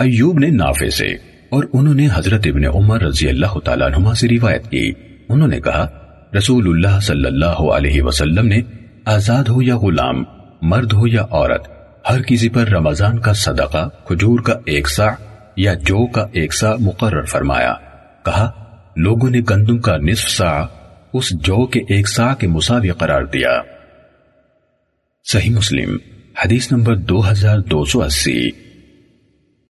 ایوب نے نافع سے اور انہوں نے حضرت ابن عمر رضی اللہ تعالیٰ عنہما سے روایت کی۔ انہوں نے کہا، رسول اللہ صلی اللہ علیہ وسلم نے آزاد ہو یا غلام، مرد ہو یا عورت، ہر کسی پر رمضان کا صدقہ، کھجور کا ایک سا یا جو کا ایک سا مقرر فرمایا۔ کہا، لوگوں نے گندم کا نصف سا، اس جو کے ایک سا کے مساوی قرار دیا۔ صحیح مسلم، حدیث نمبر دو ہزار دو سو اسی۔